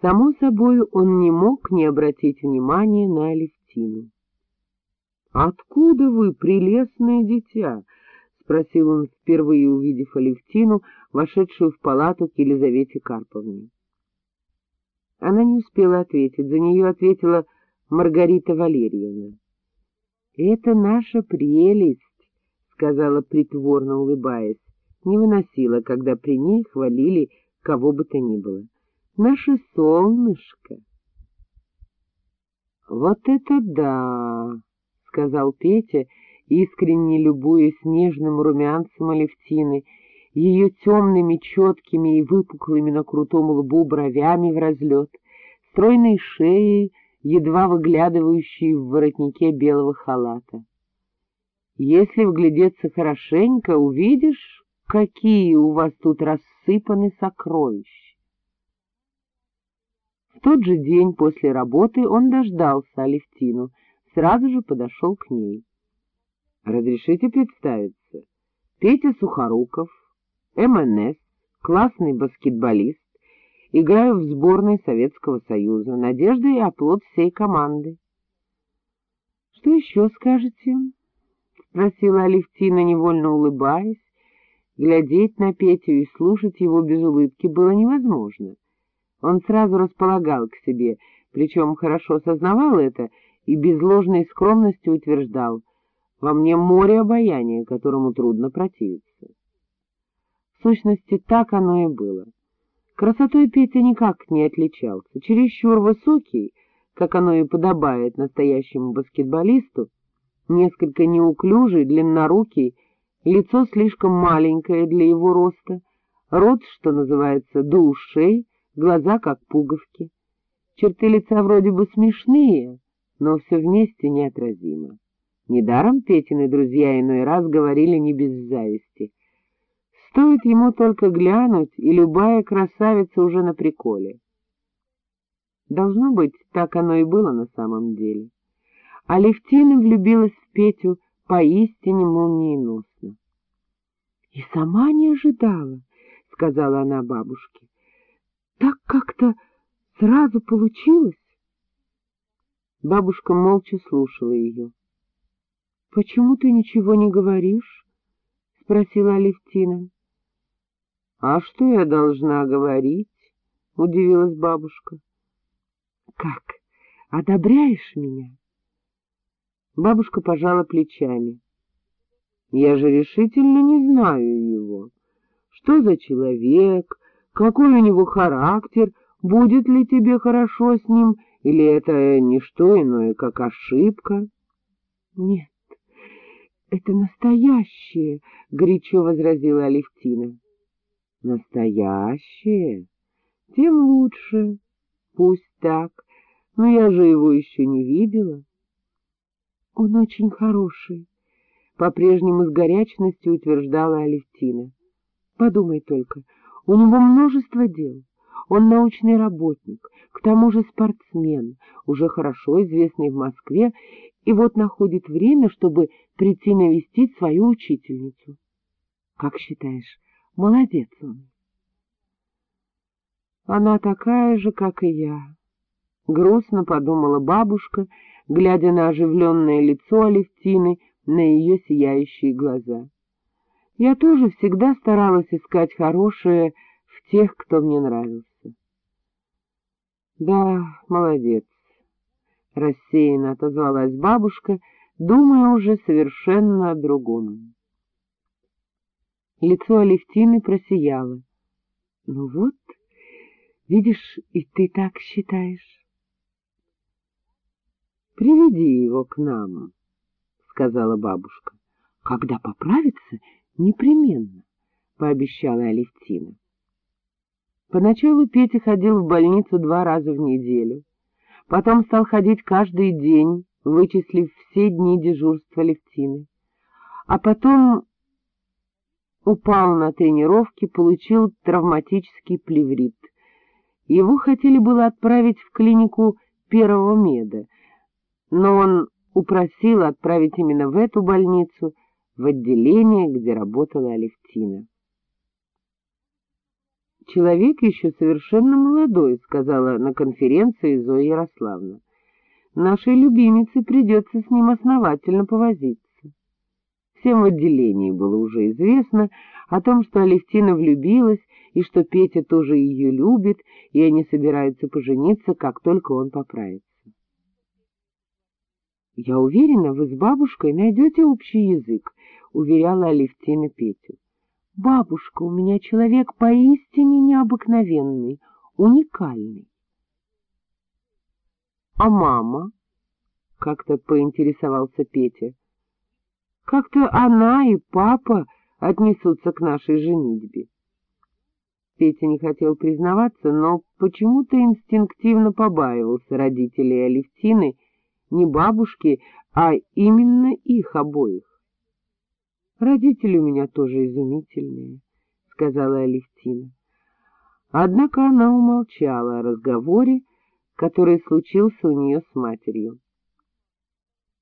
Само собой, он не мог не обратить внимания на Алевтину. — Откуда вы, прелестное дитя? — спросил он, впервые увидев Алевтину, вошедшую в палату к Елизавете Карповне. Она не успела ответить, за нее ответила Маргарита Валерьевна. — Это наша прелесть, — сказала притворно улыбаясь, не выносила, когда при ней хвалили кого бы то ни было. — Наше солнышко. — Вот это да! — сказал Петя, искренне любуясь нежным румянцем Алевтины, ее темными, четкими и выпуклыми на крутом лбу бровями в разлет, стройной шеей, едва выглядывающей в воротнике белого халата. Если вглядеться хорошенько, увидишь, какие у вас тут рассыпаны сокровища. Тот же день после работы он дождался Алевтину, сразу же подошел к ней. — Разрешите представиться? Петя Сухоруков, МНС, классный баскетболист, играю в сборной Советского Союза, надежда и оплот всей команды. — Что еще скажете? — спросила Алевтина, невольно улыбаясь. Глядеть на Петю и слушать его без улыбки было невозможно. Он сразу располагал к себе, причем хорошо сознавал это и без ложной скромности утверждал — во мне море обаяния, которому трудно противиться. В сущности, так оно и было. Красотой Петя никак не отличался. Чересчур высокий, как оно и подобает настоящему баскетболисту, несколько неуклюжий, длиннорукий, лицо слишком маленькое для его роста, рот, что называется, до ушей, глаза как пуговки. Черты лица вроде бы смешные, но все вместе неотразимо. Недаром Петины друзья иной раз говорили не без зависти. Стоит ему только глянуть, и любая красавица уже на приколе. Должно быть, так оно и было на самом деле. Алевтина влюбилась в Петю поистине молниеносно. — И сама не ожидала, — сказала она бабушке. — Так как-то сразу получилось. Бабушка молча слушала ее. — Почему ты ничего не говоришь? — спросила Алевтина. — А что я должна говорить? — удивилась бабушка. — Как, одобряешь меня? Бабушка пожала плечами. — Я же решительно не знаю его. Что за человек, какой у него характер, будет ли тебе хорошо с ним, или это не что иное, как ошибка? — Нет, это настоящее, — горячо возразила Алевтина. — Настоящее? Тем лучше. Пусть так, но я же его еще не видела. — Он очень хороший, — по-прежнему с горячностью утверждала Алевтина. — Подумай только, у него множество дел. Он научный работник, к тому же спортсмен, уже хорошо известный в Москве, и вот находит время, чтобы прийти навестить свою учительницу. Как считаешь, молодец он? Она такая же, как и я. Грустно подумала бабушка, глядя на оживленное лицо Алевтины, на ее сияющие глаза. Я тоже всегда старалась искать хорошее в тех, кто мне нравился. — Да, молодец, — рассеянно отозвалась бабушка, думая уже совершенно о другом. Лицо Алевтины просияло. — Ну вот, видишь, и ты так считаешь. — Приведи его к нам, — сказала бабушка. — Когда поправится, непременно, — пообещала Алевтина. Поначалу Петя ходил в больницу два раза в неделю, потом стал ходить каждый день, вычислив все дни дежурства Левтины, а потом упал на тренировке, получил травматический плеврит. Его хотели было отправить в клинику первого меда, но он упросил отправить именно в эту больницу, в отделение, где работала Алевтина. — Человек еще совершенно молодой, — сказала на конференции Зоя Ярославна. — Нашей любимице придется с ним основательно повозиться. Всем в отделении было уже известно о том, что Алевтина влюбилась, и что Петя тоже ее любит, и они собираются пожениться, как только он поправится. — Я уверена, вы с бабушкой найдете общий язык, — уверяла Алевтина Петю. — Бабушка у меня человек поистине необыкновенный, уникальный. — А мама? — как-то поинтересовался Петя. — Как-то она и папа отнесутся к нашей женитьбе. Петя не хотел признаваться, но почему-то инстинктивно побаивался родителей Алевтины, не бабушки, а именно их обоих. — Родители у меня тоже изумительные, — сказала Алевтина. Однако она умолчала о разговоре, который случился у нее с матерью.